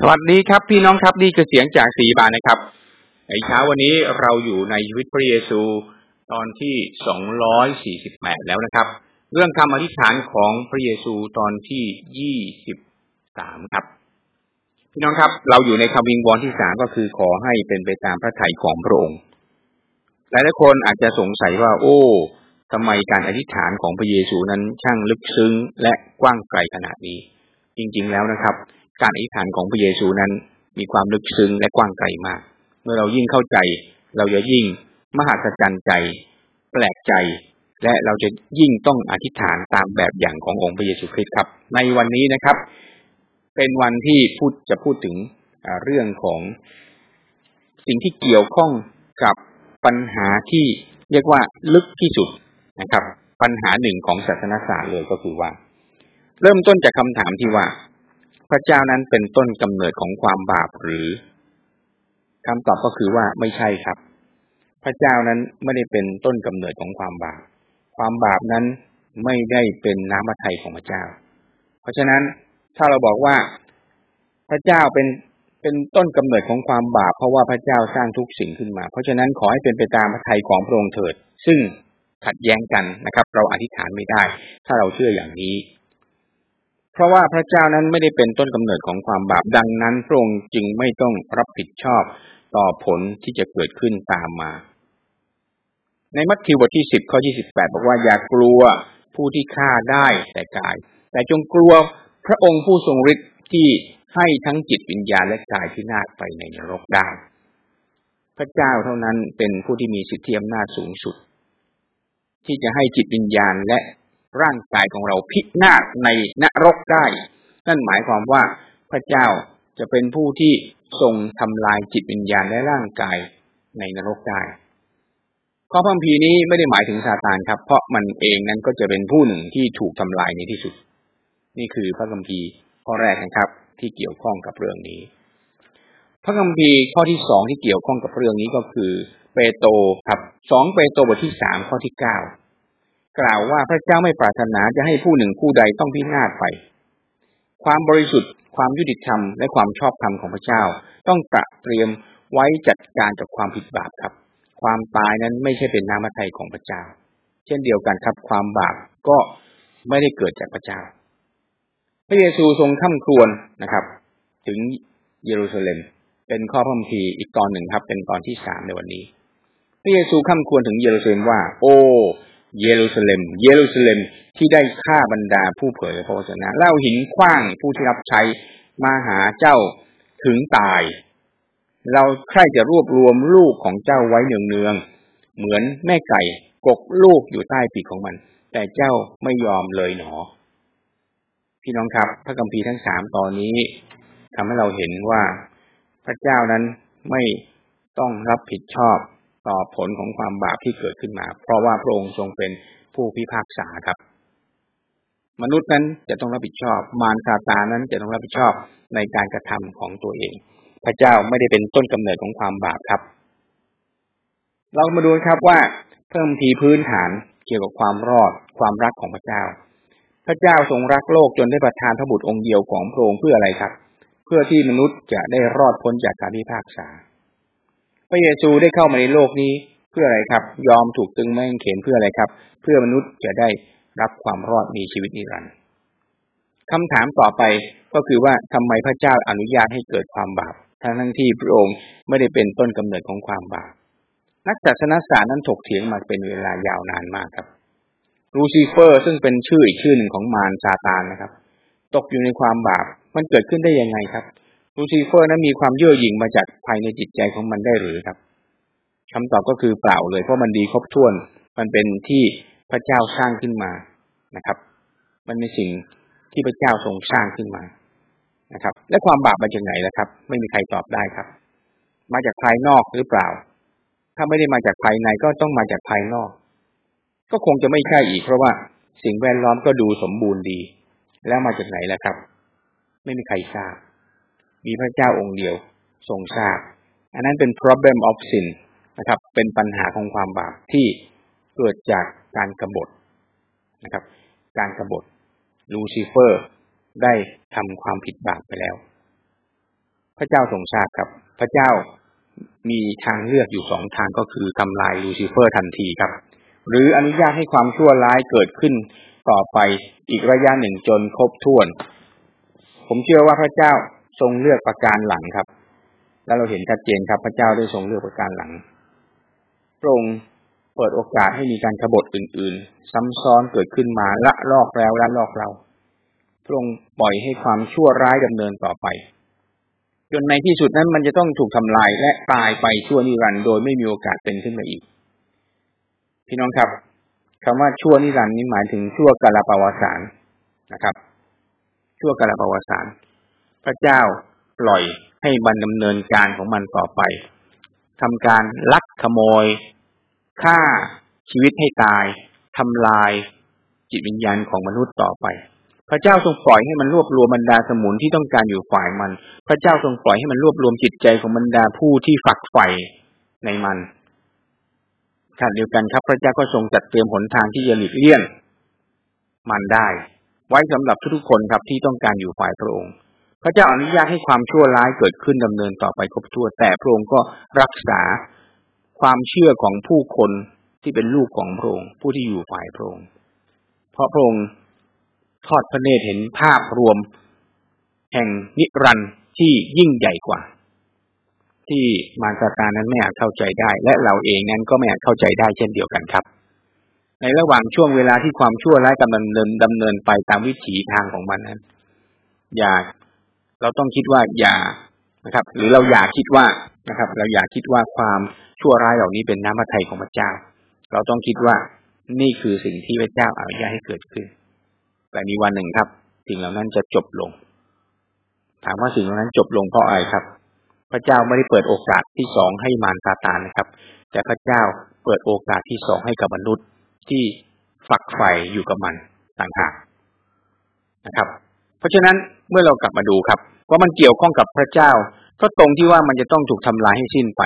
สวัสดีครับ พี่น้องครับนี่คือเสียงจากสีบานนะครับ ในเช้าวันนี้เราอยู่ในชีวิตพระเยซูตอนที่สองร้อยสี่สิบแปดแล้วนะครับ เรื่องคำอธิษฐานของพระเยซูตอนที่ยี่สิบสามครับ พี่น้องครับ เราอยู่ในคำวิงวอนที่สามก็คือขอให้เป็นไปตามพระทัยของพระองค์หลายหลายคนอาจจะสงสัยว่า โอ้ทำไมการอธิษฐานของพระเยซูนั้นช่างลึกซึ้งและกว้างไกลขนาดนี้ จริง ๆแล้วนะครับ การอธิษฐานของพระเยซูนั้น มีความลึกซึ้งและกว้างไกลมาก เมื่อเรายิ่งเข้าใจ เราจะยิ่งมหัศจรรย์ใจ แปลกใจ และเราจะยิ่งต้องอธิษฐานตามแบบอย่างขององค์พระเยซูคริสต์ครับ ในวันนี้นะครับ เป็นวันที่พูดจะพูดถึงเรื่องของสิ่งที่เกี่ยวข้องกับปัญหาที่เรียกว่าลึกที่สุดนะครับ ปัญหาหนึ่งของศาสนศาสตร์เลยก็คือว่า เริ่มต้นจากคำถามที่ว่า พระเจ้านั้นเป็นต้นกำเนิดของความบาปหรือคำตอบก็คือว่าไม่ใช่ครับ พระเจ้านั้นไม่ได้เป็นต้นกำเนิดของความบาป ความบาปนั้นไม่ได้เป็นน้ำพระทัยของพระเจ้า เพราะฉะนั้นถ้าเราบอกว่าพระเจ้าเป็นเป็นต้นกำเนิดของความบาปเพราะว่าพระเจ้าสร้างทุกสิ่งขึ้นมา เพราะฉะนั้นขอให้เป็นไปตามพระทัยของพระองค์เถิด ซึ่งขัดแย้งกันนะครับ เราอธิษฐานไม่ได้ ถ้าเราเชื่ออย่างนี้ เพราะว่าพระเจ้านั้นไม่ได้เป็นต้นกำเนิดของความบาปดังนั้นพระองค์จึงไม่ต้องรับผิดชอบต่อผลที่จะเกิดขึ้นตามมา ในมัทธิวบทที่สิบข้อที่สิบแปดบอกว่าอย่ากลัวผู้ที่ฆ่าได้แต่กาย แต่จงกลัวพระองค์ผู้ทรงฤทธิ์ที่ให้ทั้งจิตวิญญาณและกายที่นาศไปในนรกได้พระเจ้าเท่านั้นเป็นผู้ที่มีสิทธิอำนาจสูงสุด ที่จะให้จิตวิญญาณและ ร่างกายของเราพินาศในนรกได้ นั่นหมายความว่าพระเจ้าจะเป็นผู้ที่ทรงทำลายจิตวิญญาณและร่างกายในนรกได้ข้อพัมพีนี้ไม่ได้หมายถึงซาตานครับ เพราะมันเองนั้นก็จะเป็นผู้หนึ่งที่ถูกทำลายในที่สุด นี่คือพระคัมภีร์ข้อแรกนะครับ ที่เกี่ยวข้องกับเรื่องนี้ พระคัมภีร์ข้อที่สองที่เกี่ยวข้องกับเรื่องนี้ก็คือ เปโตรครับสองเปโตรบทที่สามข้อที่เก้า กล่าวว่าพระเจ้าไม่ปรารถนาจะให้ผู้หนึ่งผู้ใดต้องพินาศไป ความบริสุทธิ์ ความยุติธรรม และความชอบธรรมของพระเจ้า ต้องตระเตรียมไว้จัดการกับความผิดบาปครับ ความตายนั้นไม่ใช่เป็นน้ำมัทยของพระเจ้า เช่นเดียวกันครับ ความบาปก็ไม่ได้เกิดจากพระเจ้า พระเยซูทรงข้าครวนนะครับ ถึงเยรูซาเล็ม เป็นข้อพระคัมภีร์อีกตอนหนึ่งครับ เป็นตอนที่สามในวันนี้ พระเยซูข้าครวนถึงเยรูซาเล็มว่า โอ้ เยรูซาเล็ม เยรูซาเล็มที่ได้ฆ่าบรรดาผู้เผยพระวจนะเล่าหินคว้างผู้ที่รับใช้มาหาเจ้าถึงตาย เราใคร่จะรวบรวมลูกของเจ้าไว้เนืองๆเหมือนแม่ไก่กกลูกอยู่ใต้ปีกของมัน แต่เจ้าไม่ยอมเลยหนอ พี่น้องครับ พระคัมภีร์ทั้งสามตอนนี้ทำให้เราเห็นว่าพระเจ้านั้นไม่ต้องรับผิดชอบ ต่อผลของความบาปที่เกิดขึ้นมา เพราะว่าพระองค์ทรงเป็นผู้พิพากษาครับ มนุษย์นั้นจะต้องรับผิดชอบ มารซาตานั้นจะต้องรับผิดชอบในการกระทำของตัวเอง พระเจ้าไม่ได้เป็นต้นกำเนิดของความบาปครับ เรามาดูครับว่าเพิ่มทีพื้นฐานเกี่ยวกับความรอดความรักของพระเจ้า พระเจ้าทรงรักโลกจนได้ประทานพระบุตรองค์เดียวของพระองค์เพื่ออะไรครับ เพื่อที่มนุษย์จะได้รอดพ้นจากการพิพากษา ระเยซูได้เข้ามาในโลกนี้เพื่ออะไรครับ ยอมถูกตึงแม่งเข็นเพื่ออะไรครับ เพื่อมนุษย์จะได้รับความรอดมีชีวิตนิรันดร์คำถามต่อไปก็คือว่าทำไมพระเจ้าอนุญาตให้เกิดความบาปทั้งทั้งที่พระองค์ไม่ได้เป็นต้นกำเนิดของความบาปนักศาสนศาสตร์นั้นถกเถียงมาเป็นเวลายาวนานมากครับลูซิเฟอร์ซึ่งเป็นชื่ออีกชื่อหนึ่งของมารซาตานนะครับ ตกอยู่ในความบาปมันเกิดขึ้นได้ยังไงครับ ลูซิเฟอร์นั้นมีความเย่อหยิ่งมาจากภายในจิตใจของมันได้หรือครับคำตอบก็คือเปล่าเลยเพราะมันดีครบถ้วน มันเป็นที่พระเจ้าสร้างขึ้นมานะครับ มันเป็นสิ่งที่พระเจ้าทรงสร้างขึ้นมานะครับ และความบาปมาจากไหนล่ะครับ ไม่มีใครตอบได้ครับ มาจากภายนอกหรือเปล่า ถ้าไม่ได้มาจากภายในก็ต้องมาจากภายนอก ก็คงจะไม่ใช่อีก เพราะว่าสิ่งแวดล้อมก็ดูสมบูรณ์ดี แล้วมาจากไหนล่ะครับ ไม่มีใครทราบ มีพระเจ้าองค์เดียวทรงทราบ อันนั้นเป็น problem of sin นะครับ เป็นปัญหาของความบาปที่เกิดจากการกรบฏนะครับ การกรบฏลูซิเฟอร์ได้ทำความผิดบาปไปแล้ว พระเจ้าทรงทราบครับ พระเจ้ามีทางเลือกอยู่สองทางก็คือทำลายลูซิเฟอร์ทันทีครับ หรืออนุญาตให้ความชั่วร้ายเกิดขึ้นต่อไปอีกระยะหนึ่งจนครบถ้วน ผมเชื่อว่าพระเจ้า ทรงเลือกประการหลังครับ แล้วเราเห็นชัดเจนครับพระเจ้าได้ทรงเลือกประการหลังพระองค์เปิดโอกาสให้มีการขบฏอื่น ๆ ซ้ำซ้อนเกิดขึ้นมาละลอกแล้วละลอกเราพระองค์ปล่อยให้ความชั่วร้ายดำเนินต่อไป จนในที่สุดนั้นมันจะต้องถูกทำลายและตายไปชั่วนิรันดร์โดยไม่มีโอกาสเป็นขึ้นมาอีก พี่น้องครับคำว่าชั่วนิรันดร์นี้หมายถึงชั่วกาลปวสารนะครับ ชั่วกาลปวสาร พระเจ้าปล่อยให้บันดำเนินการของมันต่อไปทำการลักขโมยฆ่าชีวิตให้ตายทำลายจิตวิญญาณของมนุษย์ต่อไป พระเจ้าทรงปล่อยให้มันรวบรวมบรรดาสมุนที่ต้องการอยู่ฝ่ายมัน พระเจ้าทรงปล่อยให้มันรวบรวมจิตใจของบรรดาผู้ที่ฝักใฝ่ในมันขณะเดียวกันครับ พระเจ้าก็ทรงจัดเตรียมหนทางที่จะหลีกเลี่ยงมันได้ ไว้สำหรับทุกๆคนครับที่ต้องการอยู่ฝ่ายพระองค์ พระเจ้าอนุญาตให้ความชั่วร้ายเกิดขึ้นดำเนินต่อไปครบถ้วนแต่พระองค์ก็รักษาความเชื่อของผู้คนที่เป็นลูกของพระองค์ผู้ที่อยู่ฝ่ายพระองค์เพราะพระองค์ทอดพระเนตรเห็นภาพรวม แห่งนิรันดร์ที่ยิ่งใหญ่กว่า ที่มารซาตานั้นไม่อาจเข้าใจได้ และเราเองนั้นก็ไม่อาจเข้าใจได้เช่นเดียวกันครับ ในระหว่างช่วงเวลาที่ความชั่วร้ายกำลังดำเนินดำเนินไปตามวิถีทางของมันนั้น อย่า เราต้องคิดว่าอย่านะครับ หรือเราอย่าคิดว่านะครับ เราอย่าคิดว่าความชั่วร้ายเหล่านี้เป็นน้ำพระทัยของพระเจ้า เราต้องคิดว่านี่คือสิ่งที่พระเจ้าอนุญาตให้เกิดขึ้น แต่มีวันหนึ่งครับ สิ่งเหล่านั้นจะจบลง ถามว่าสิ่งเหล่านั้นจบลงเพราะอะไรครับ พระเจ้าไม่ได้เปิดโอกาสที่สองให้มารซาตานนะครับ แต่พระเจ้าเปิดโอกาสที่สองให้กับมนุษย์ที่ฝักใฝ่อยู่กับมันต่างหากนะครับ เพราะฉะนั้นเมื่อเรากลับมาดูครับว่ามันเกี่ยวข้องกับพระเจ้า ก็ตรงที่ว่ามันจะต้องถูกทำลายให้สิ้นไป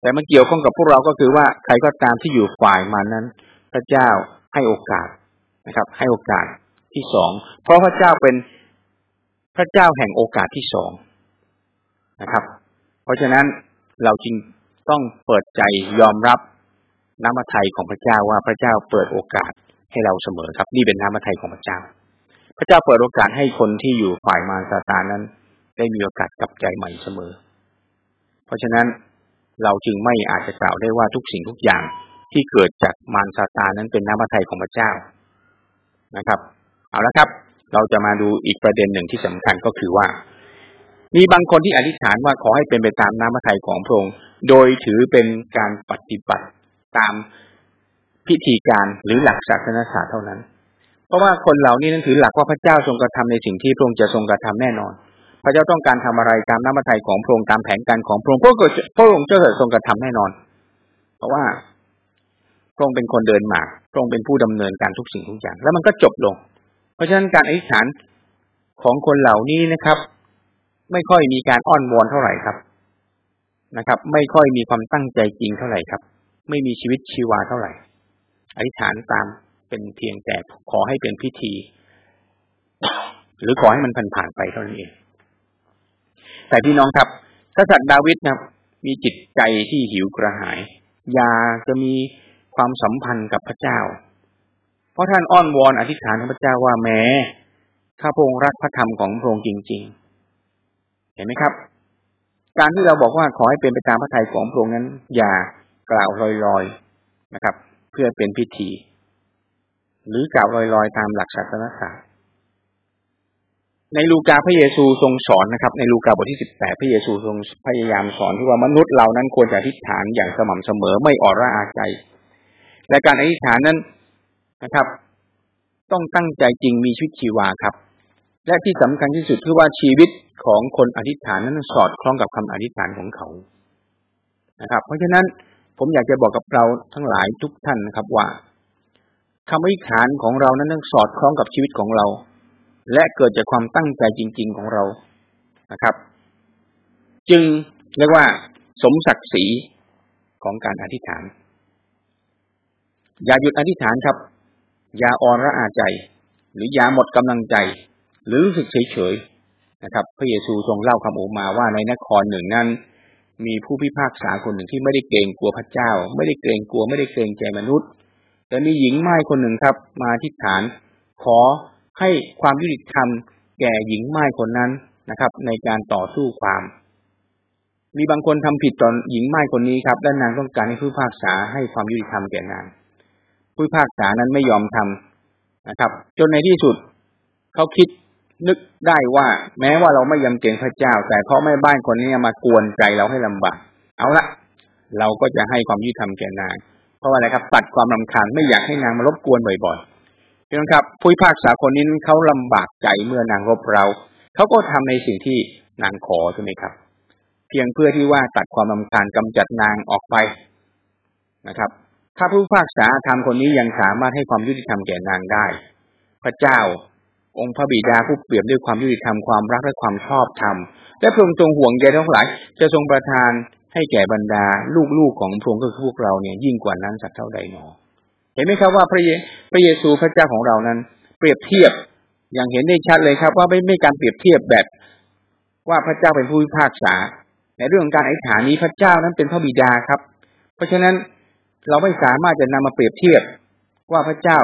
แต่มันเกี่ยวข้องกับพวกเราก็คือว่าใครก็ตามที่อยู่ฝ่ายมานั้น พระเจ้าให้โอกาสนะครับ ให้โอกาสที่สองเพราะพระเจ้าเป็นพระเจ้าแห่งโอกาสที่สองนะครับ เพราะฉะนั้นเราจึงต้องเปิดใจยอมรับน้ำพระทัยของพระเจ้าว่าพระเจ้าเปิดโอกาสให้เราเสมอครับ นี่เป็นน้ำพระทัยของพระเจ้า พระเจ้าเปิดโอกาสให้คนที่อยู่ฝ่ายมารซาตานนั้น ได้มีโอกาสกลับใจใหม่เสมอ เพราะฉะนั้นเราจึงไม่อาจจะกล่าวได้ว่าทุกสิ่งทุกอย่างที่เกิดจากมารซาตานนั้นเป็นน้ำพระทัยของพระเจ้านะครับ เอาละครับ เราจะมาดูอีกประเด็นหนึ่งที่สำคัญก็คือว่า มีบางคนที่อธิษฐานว่าขอให้เป็นไปตามน้ำพระทัยของพระองค์โดยถือเป็นการปฏิบัติตามพิธีการหรือหลักศาสนศาสตร์เท่านั้น เพราะว่าคนเหล่านี้นั้นถือหลักว่าพระเจ้าทรงกระทำในสิ่งที่พระองค์จะทรงกระทำแน่นอน พระเจ้าต้องการทำอะไรตามน้ำพระทัยของพระองค์ตามแผนการของพระองค์พระพระองค์จะทรงกระทำแน่นอน เพราะว่าพระองค์เป็นคนเดินมาพระองค์เป็นผู้ดำเนินการทุกสิ่งทุกอย่าง แล้วมันก็จบลง เพราะฉะนั้นการอธิษฐานของคนเหล่านี้นะครับ ไม่ค่อยมีการอ้อนวอนเท่าไหร่ครับนะครับ ไม่ค่อยมีความตั้งใจจริงเท่าไหร่ครับ ไม่มีชีวิตชีวาเท่าไหร่อธิษฐานตาม เป็นเพียงแต่ขอให้เป็นพิธี หรือขอให้มันผ่านผ่านไปเท่านั้นเอง แต่พี่น้องครับกษัตริย์ดาวิดนะมีจิตใจที่หิวกระหาย อยากจะมีความสัมพันธ์กับพระเจ้า เพราะท่านอ้อนวอนอธิษฐานพระเจ้าว่าแม้ข้าพงรักพระธรรมของพระองค์จริง ๆ เห็นไหมครับ การที่เราบอกว่าขอให้เป็นไปตามพระทัยของพระองค์นั้น อย่ากล่าวลอยๆนะครับ เพื่อเป็นพิธี หรือกล่าวลอยๆ ตามหลักศาสนศาสตร์ในลูกาพระเยซูทรงสอนนะครับ ในลูกาบทที่สิบแปดพระเยซูทรงพยายามสอนที่ว่ามนุษย์เรานั้นควรจะอธิษฐานอย่างสม่ำเสมอไม่อ่อนระอาใจ และการอธิษฐานนั้นนะครับ ต้องตั้งใจจริงมีชีวิตชีวาครับ และที่สำคัญที่สุดคือว่าชีวิตของคนอธิษฐานนั้นสอดคล้องกับคำอธิษฐานของเขานะครับ เพราะฉะนั้นผมอยากจะบอกกับเราทั้งหลายทุกท่านนะครับว่า คำอธิษฐานของเรานั้นต้องสอดคล้องกับชีวิตของเรา และเกิดจากความตั้งใจจริง ๆของเรานะครับ จึงเรียกว่าสมศักดิ์ศรีของการอธิษฐาน อย่าหยุดอธิษฐานครับ อย่าอ่อนระอาใจ หรืออย่าหมดกำลังใจ หรือรู้สึกเฉยๆนะครับ พระเยซูทรงเล่าคำโอมาว่าในนครหนึ่งนั้น มีผู้พิพากษาคนหนึ่งที่ไม่ได้เกรงกลัวพระเจ้า ไม่ได้เกรงกลัวไม่ได้เกรงใจมนุษย์ แต่มีหญิงไม้คนหนึ่งครับ มาที่ฐาน ขอให้ความยุติธรรมแก่หญิงไม้คนนั้นนะครับ ในการต่อสู้ความ มีบางคนทำผิดต่อหญิงไม้คนนี้ครับและนางต้องการให้ผู้พากษาให้ความยุติธรรมแก่นางผู้พากษานั้นไม่ยอมทำนะครับ จนในที่สุดเขาคิดนึกได้ว่า แม้ว่าเราไม่ยำเกรงพระเจ้า แต่เพราะแม่บ้านคนนี้มากวนใจเราให้ลำบากเอาละเราก็จะให้ความยุติธรรมแก่นาง เพราะว่าอะไรครับตัดความลำคาญไม่อยากให้นางมารบกวนบ่อยๆพี่น้องครับผู้พิพากษาคนนี้เขาลำบากใจเมื่อนางรบเราเขาก็ทำในสิ่งที่นางขอใช่ไหมครับ เพียงเพื่อที่ว่าตัดความลำคาญกำจัดนางออกไปนะครับ ถ้าผู้พิพากษาทำคนนี้ยังสามารถให้ความยุติธรรมแก่นางได้ พระเจ้าองค์พระบิดาผู้เปรียบด้วยความยุติธรรมความรักและความชอบธรรมและพระองค์ทรงห่วงใยทั้งหลายจะทรงประทาน ให้แก่บรรดาลูกๆของพระองค์ก็คือพวกเราเนี่ยยิ่งกว่านั้นสักเท่าใดหนอ เห็นไหมครับว่าพระเยพระเยซูพระเจ้าของเรานั้น เปรียบเทียบอย่างเห็นได้ชัดเลยครับ ว่าไม่ไม่การเปรียบเทียบแบบ ว่าพระเจ้าเป็นผู้พิพากษา ในเรื่องของการอธิษฐานนี้พระเจ้านั้นเป็นพระบิดาครับ เพราะฉะนั้นเราไม่สามารถจะนำมาเปรียบเทียบว่าพระเจ้า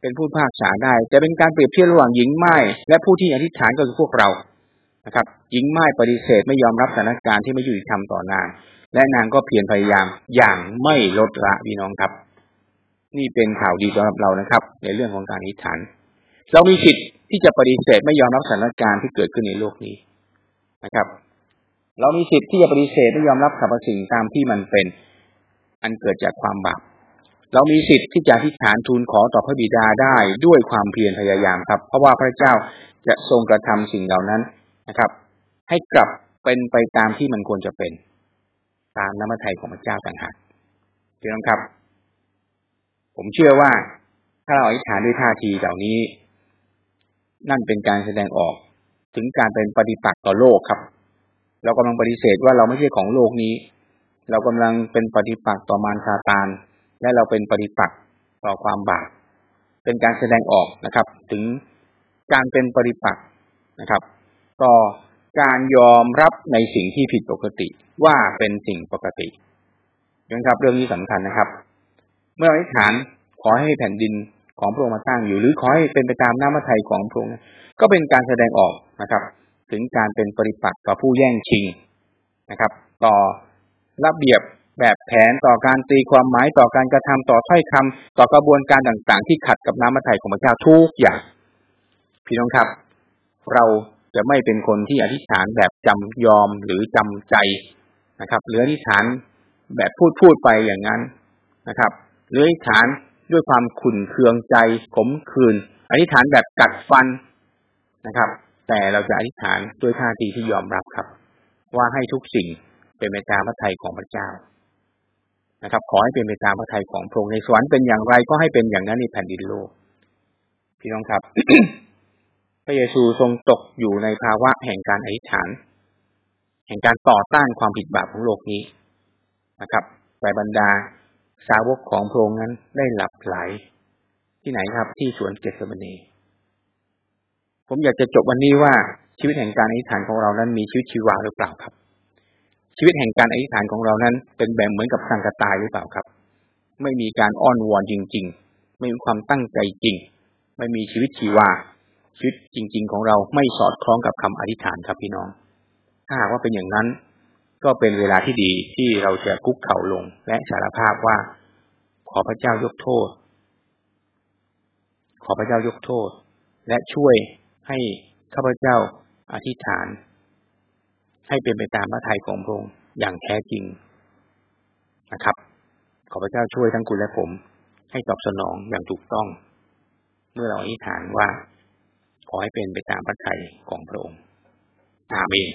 เป็นผู้พากษาได้ จะเป็นการเปรียบเทียบระหว่างหญิงไม้และผู้ที่อธิษฐานก็คือพวกเรา นะครับหญิงไม้ปฏิเสธไม่ยอมรับสถานการณ์ที่ไม่ยุติธรรมต่อนาง และนางก็เพียรพยายามอย่างไม่ลดละพี่น้องครับ นี่เป็นข่าวดีสำหรับเรานะครับ ในเรื่องของการอธิษฐานเรามีสิทธิ์ที่จะปฏิเสธไม่ยอมรับสถานการณ์ที่เกิดขึ้นในโลกนี้นะครับ เรามีสิทธิ์ที่จะปฏิเสธไม่ยอมรับสรรพสิ่งตามที่มันเป็น อันเกิดจากความบาปเรามีสิทธิ์ที่จะอธิษฐานทูลขอต่อพระบิดาได้ด้วยความเพียรพยายามครับ เพราะว่าพระเจ้าจะทรงกระทำสิ่งเหล่านั้น นะครับ ให้กลับเป็นไปตามที่มันควรจะเป็น ตามน้ำพระทัยของพระเจ้าต่างหากพี่น้องครับ ผมเชื่อว่าถ้าเราอธิษฐานด้วยท่าทีเหล่านี้ นั่นเป็นการแสดงออกถึงการเป็นปฏิปักษ์ต่อโลกครับ เรากำลังปฏิเสธว่าเราไม่ใช่ของโลกนี้ เรากำลังเป็นปฏิปักษ์ต่อมารซาตานและเราเป็นปฏิปักษ์ต่อความบาปเป็นการแสดงออกนะครับ ถึงการเป็นปฏิปักษ์นะครับ ต่อการยอมรับในสิ่งที่ผิดปกติว่าเป็นสิ่งปกตินะครับ เรื่องนี้สำคัญนะครับ เมื่ออธิษฐานขอให้แผ่นดินของพระองค์มาตั้งอยู่ หรือขอให้เป็นไปตามน้ำมัทไทยของพระองค์ก็เป็นการแสดงออกนะครับ ถึงการเป็นปฏิปักษ์ต่อผู้แย่งชิงนะครับ ต่อระเบียบแบบแผนต่อการตีความหมายต่อการกระทำต่อถ้อยคำต่อกระบวนการต่างๆ ที่ขัดกับน้ำมัทไทยของพระเจ้าทุกอย่างพี่น้องครับ เรา จะไม่เป็นคนที่อธิษฐานแบบจำยอมหรือจำใจนะครับหรืออธิษฐานแบบพูดพูดไปอย่างนั้นนะครับหรืออธิษฐานด้วยความขุ่นเคืองใจขมขื่นอธิษฐานแบบกัดฟันนะครับ แต่เราจะอธิษฐานด้วยท่าทีที่ยอมรับครับ ว่าให้ทุกสิ่งเป็นไปตามพระทัยของพระเจ้านะครับ ขอให้เป็นไปตามพระทัยของพระองค์ในสวรรค์เป็นอย่างไรก็ให้เป็นอย่างนั้นในแผ่นดินโลก พี่น้องครับ ระเยซูทรงตกอยู่ในภาวะแห่งการอธิษฐาน แห่งการต่อต้านความผิดบาปของโลกนี้นะครับ แต่บรรดาสาวกของพระองค์นั้นได้หลับไหลที่ไหนครับ ที่สวนเกสเมนีผมอยากจะจบวันนี้ว่าชีวิตแห่งการอธิษฐานของเรานั้นมีชีวิตชีวาหรือเปล่าครับ ชีวิตแห่งการอธิษฐานของเรานั้น เป็นแบบเหมือนกับสังกตายหรือเปล่าครับ ไม่มีการอ้อนวอนจริง ๆ ไม่มีความตั้งใจจริง ไม่มีชีวิตชีวา ชีวิตจริง ๆ ของเราไม่สอดคล้องกับคำอธิษฐานครับพี่น้อง ถ้าหากว่าเป็นอย่างนั้น ก็เป็นเวลาที่ดีที่เราจะคุกเข่าลงและสารภาพว่า ขอพระเจ้ายกโทษ ขอพระเจ้ายกโทษ และช่วยให้ข้าพเจ้าอธิษฐาน ให้เป็นไปตามพระทัยของพระองค์อย่างแท้จริงนะครับ ขอพระเจ้าช่วยทั้งคุณและผม ให้ตอบสนองอย่างถูกต้อง เมื่อเราอธิษฐานว่า ขอให้เป็นไปตามพระทัยของพระองค์ อาเมน